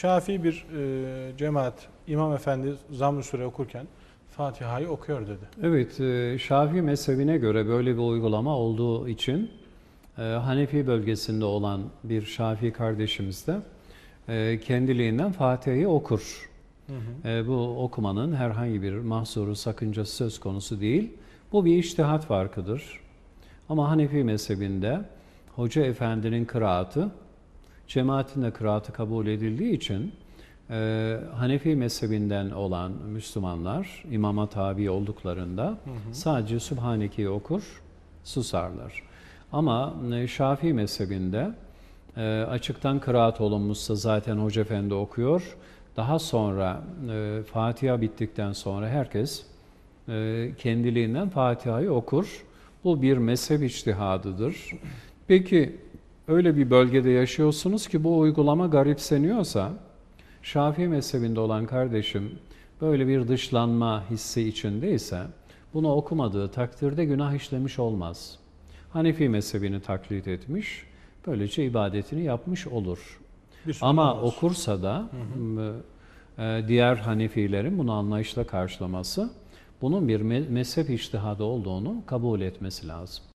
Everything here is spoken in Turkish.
Şafii bir e, cemaat, imam efendi zamm-ı sure okurken Fatiha'yı okuyor dedi. Evet, e, Şafii mezhebine göre böyle bir uygulama olduğu için e, Hanefi bölgesinde olan bir Şafii kardeşimiz de e, kendiliğinden Fatiha'yı okur. E, bu okumanın herhangi bir mahsuru, sakıncası söz konusu değil. Bu bir iştihat farkıdır. Ama Hanefi mezhebinde hoca efendinin kıraatı, cemaatin de kıraatı kabul edildiği için e, Hanefi mezhebinden olan Müslümanlar imama tabi olduklarında sadece Sübhaneke'yi okur, susarlar. Ama e, Şafii mezhebinde e, açıktan kıraat olunmuşsa zaten Hoca Efendi okuyor. Daha sonra e, Fatiha bittikten sonra herkes e, kendiliğinden Fatiha'yı okur. Bu bir mezhep içtihadıdır. Peki öyle bir bölgede yaşıyorsunuz ki bu uygulama garipseniyorsa Şafii mezhebinde olan kardeşim böyle bir dışlanma hissi içindeyse bunu okumadığı takdirde günah işlemiş olmaz. Hanefi mezhebini taklit etmiş, böylece ibadetini yapmış olur. Ama olmaz. okursa da m, e, diğer Hanefilerin bunu anlayışla karşılaması, bunun bir me- mezhep içtihadı olduğunu kabul etmesi lazım.